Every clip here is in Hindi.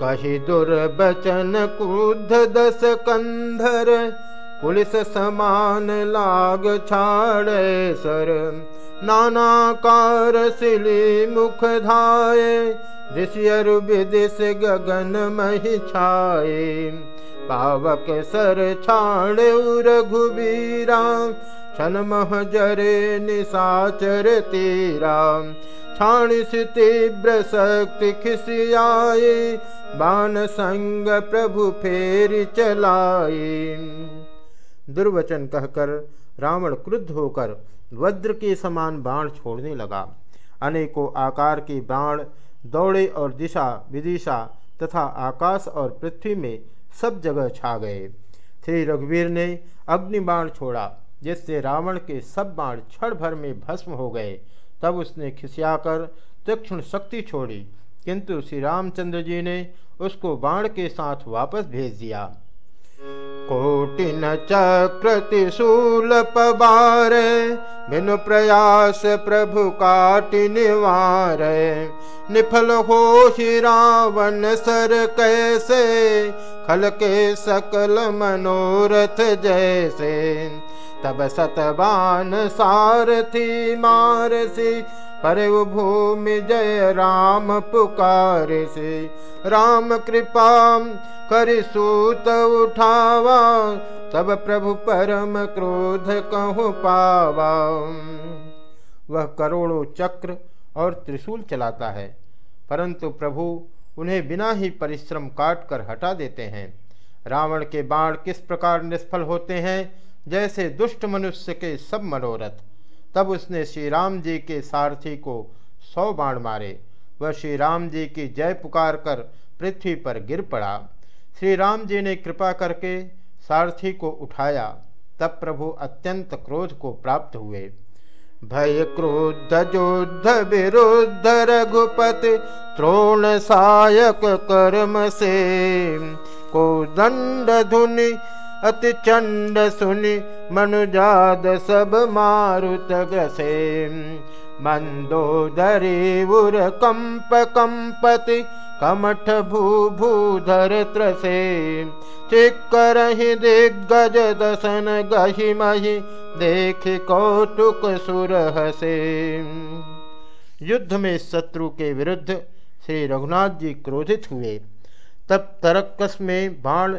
कही दुर्बचन क्रुद्ध दस कंधर पुलिस समान लाग छाड़े सर नानाकार सिली मुख धाये ऋषियर विदिश गगन मही छाए पावक सर छाण रघुबीरा छन मह जरे निशाचर तीरा छाणिस तीव्र शक्ति खिसियाए बान संग प्रभु फेर चलाए। दुर्वचन कहकर रावण क्रुद्ध होकर वज्र के समान बाण छोड़ने लगा। अनेकों आकार के बाण, दौड़े और दिशा विदिशा तथा आकाश और पृथ्वी में सब जगह छा गए। श्री रघुवीर ने अग्नि बाण छोड़ा, जिससे रावण के सब बाण क्षण भर में भस्म हो गए। तब उसने खिसियाकर तीक्ष्ण शक्ति छोड़ी, किंतु श्री रामचंद्र जी ने उसको बाण के साथ वापस भेज दिया। कोटिन चक्र त्रिशूल पबार, बिनु प्रयास प्रभु काटि निवार। निफल हो ही रावण सर कैसे खल के सकल मनोरथ जैसे। तब सतबान सारथी मारसी, पर भूमि जय राम पुकार से राम कृपा कर सूत उठावा, तब प्रभु परम क्रोध कहूँ पावा। वह करोड़ों चक्र और त्रिशूल चलाता है, परंतु प्रभु उन्हें बिना ही परिश्रम काट कर हटा देते हैं। रावण के बाण किस प्रकार निष्फल होते हैं जैसे दुष्ट मनुष्य के सब मनोरथ। तब उसने श्री राम जी के सारथी को सौ बाण मारे। वह श्री राम जी की जय पुकार कर पृथ्वी पर गिर पड़ा। श्री राम जी ने कृपा करके सारथी को उठाया। तब प्रभु अत्यंत क्रोध को प्राप्त हुए। भय क्रोध, युद्ध विरुद्ध, रघुपति त्रोण सायक कर्म से। को दंड धुनि अति चंड सुनि मनुजाद सब मारुत ग्रसे। मंदोदरी उर कंप कंपति, कमठ भू भूधर त्रसे चिक्करहि दिग्गज दसन गहि मही, देख कौतुक सुर हसे। युद्ध में शत्रु के विरुद्ध श्री रघुनाथ जी क्रोधित हुए। तब तरक्कस में बाण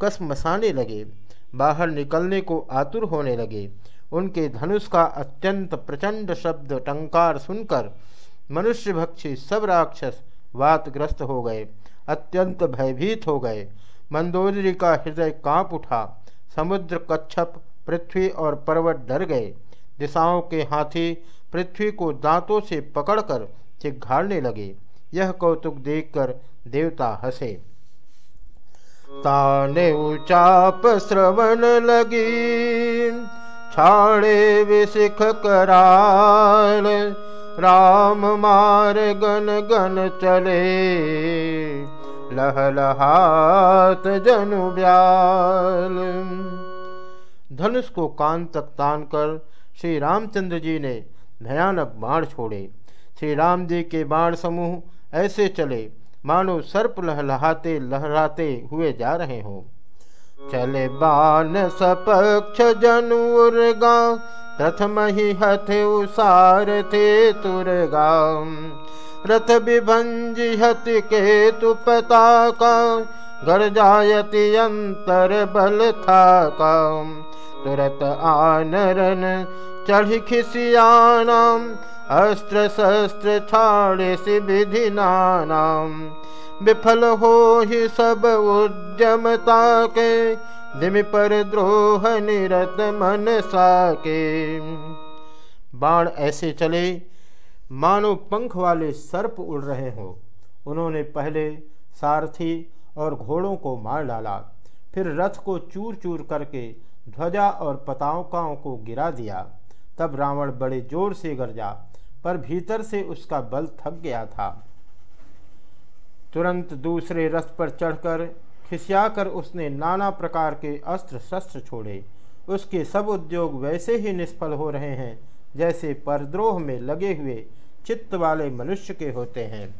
कस मसाने लगे। बाहर निकलने को आतुर होने लगे। उनके धनुष का अत्यंत प्रचंड शब्द टंकार सुनकर मनुष्य भक्षी सब राक्षस वातग्रस्त हो गए, अत्यंत भयभीत हो गए। मंदोदरी का हृदय काँप उठा। समुद्र, कच्छप, पृथ्वी और पर्वत डर गए। दिशाओं के हाथी पृथ्वी को दांतों से पकड़कर चिघाड़ने लगे। यह कौतुक देखकर देवता हंसे। ताने चाप श्रवण लगी, छाड़े विशिख कराल, राम मार गन गन चले। लहलहात जनु ब्याल। धनुष को कान तक तान कर श्री रामचंद्र जी ने भयानक बाण छोड़े। श्री राम जी के बाण समूह ऐसे चले मानो सर्प लहलहाते लहराते हुए जा रहे हों। चले बान सपक्ष जनुर्गा प्रथम ही हथ उसार थे तुरगा। रथ विभंज हत के तुपता घर जायति अंतर बल था काम तुरत आनरन चढ़ खिसियानाम अस्त्र शस्त्र छाड़े से विधि नाम विफल हो ही सब उद्यमता के दिम पर द्रोह निरत मन साके बाण ऐसे चले, मानो पंख वाले सर्प उड़ रहे हो। उन्होंने पहले सारथी और घोड़ों को मार डाला। फिर रथ को चूर चूर करके ध्वजा और पताकाओं को गिरा दिया। तब रावण बड़े ज़ोर से गरजा, पर भीतर से उसका बल थक गया था। तुरंत दूसरे रथ पर चढ़कर खिसियाकर उसने नाना प्रकार के अस्त्र शस्त्र छोड़े। उसके सब उद्योग वैसे ही निष्फल हो रहे हैं, जैसे परद्रोह में लगे हुए चित्त वाले मनुष्य के होते हैं।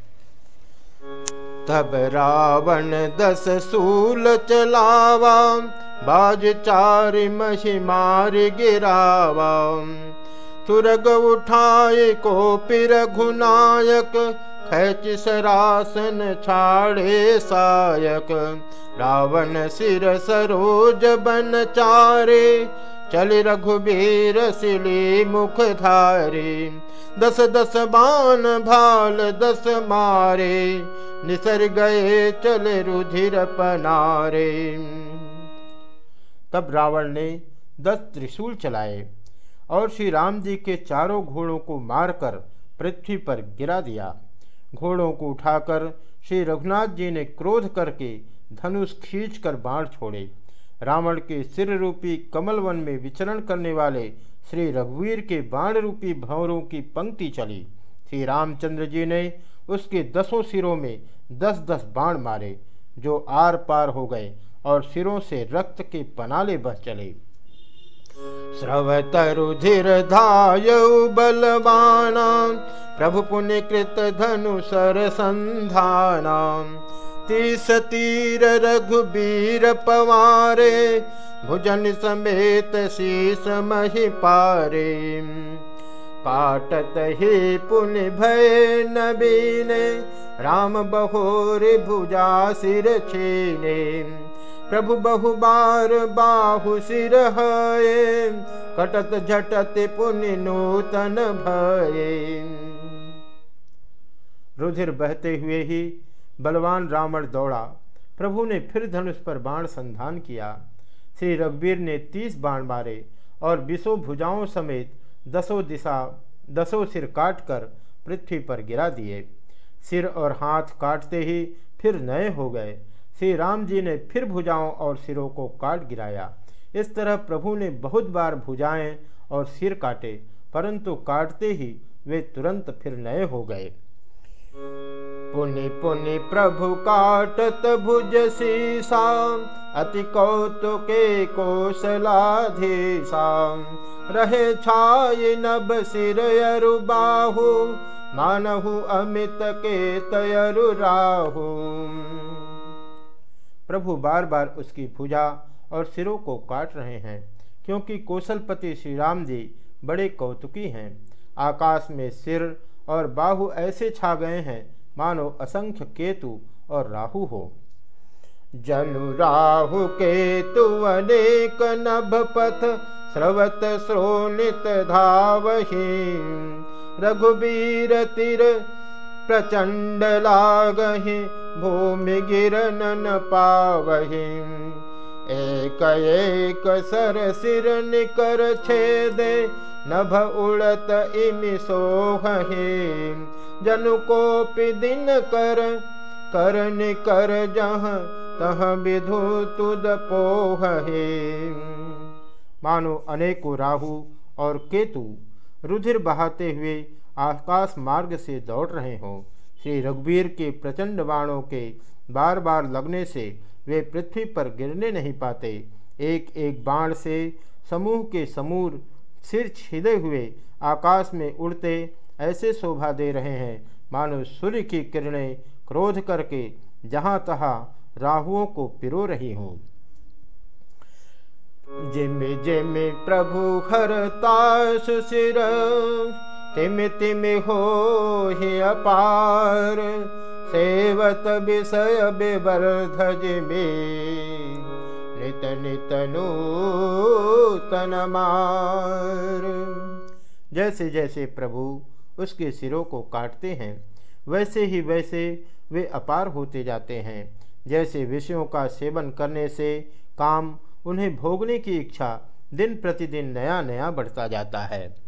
तब रावण दस सूल चलावा बाज चार मही मार गिरावा। तुरग उठाए पिर घुनायक खैच सरासन छाड़े सायक। रावण सिर सरोज बन चारे चल रघुबीर सिली मुख धारे। दस दस बान भाल दस मारे। निसर गए चल रुधिर पनारे। तब रावण ने दस त्रिशूल चलाए और श्री राम जी के चारों घोड़ों को मारकर पृथ्वी पर गिरा दिया। घोड़ों को उठाकर श्री रघुनाथ जी ने क्रोध करके धनुष खींचकर बाढ़ छोड़े। रावण के सिर रूपी कमल वन में विचरण करने वाले श्री रघुवीर के बाण रूपी भंवरों की पंक्ति चली। श्री रामचंद्र जी ने उसके दसों सिरों में दस दस बाण मारे, जो आर पार हो गए और सिरों से रक्त के पनाले बह चले। श्रवतरुधिर धाय बलवाना, प्रभु पुण्य कृत धनु सर रघुबीर पवारे भुजन समेत शीस मही पारे। काटत ही पुण्य भय नबीने राम बहोर भुजा सिर छीने। प्रभु बहु बार बाहु सिर है कटत झटत पुण्य नूतन भये। रुधिर बहते हुए ही बलवान रावण दौड़ा। प्रभु ने फिर धनुष पर बाण संधान किया। श्री रघुवीर ने तीस बाण मारे और बिसो भुजाओं समेत दसों दिशा, दसों सिर काटकर पृथ्वी पर गिरा दिए। सिर और हाथ काटते ही फिर नए हो गए। श्री राम जी ने फिर भुजाओं और सिरों को काट गिराया। इस तरह प्रभु ने बहुत बार भुजाएँ और सिर काटे, परंतु काटते ही वे तुरंत फिर नए हो गए। पुनि पुनि प्रभु काटत भुज शीसा अति कौतुके कौशलाधीशा रहे छाय नभ सिर अरु बाहु, मानहु अमित के तयरु राहु। प्रभु बार बार उसकी भुजा और सिरों को काट रहे हैं, क्योंकि कौशलपति श्री राम जी बड़े कौतुकी हैं। आकाश में सिर और बाहु ऐसे छा गए हैं मानो असंख्य केतु और राहु हो। जनु राहु केतु अनेक नभ पथ स्रवत श्रोणित धावही। रघुबीर तिर प्रचंड लागही भूमि गिरन न पावही। एक एक सर सिर निकर छेदे नभ उड़त इमि सोहे जनु को दिन कर कर निकर जह, तह विधु तुद पोहे मानो अनेकों राहु और केतु रुधिर बहाते हुए आकाश मार्ग से दौड़ रहे हों। श्री रघुवीर के प्रचंड बाणों के बार बार लगने से वे पृथ्वी पर गिरने नहीं पाते। एक एक बाण से समूह के समूर सिर छिदे हुए आकाश में उड़ते ऐसे शोभा दे रहे हैं। मानो सूर्य की किरणें क्रोध करके जहाँ तहाँ राहुओं को पिरो रही हों। जिम जिम प्रभु हरताश सिर, तिम तिम हो ही अपार, सेवत विषय विवर्धज में नित नित नूतन मार। जैसे जैसे प्रभु उसके सिरों को काटते हैं। वैसे ही वैसे वे अपार होते जाते हैं। जैसे विषयों का सेवन करने से काम, उन्हें भोगने की इच्छा दिन प्रतिदिन नया नया बढ़ता जाता है।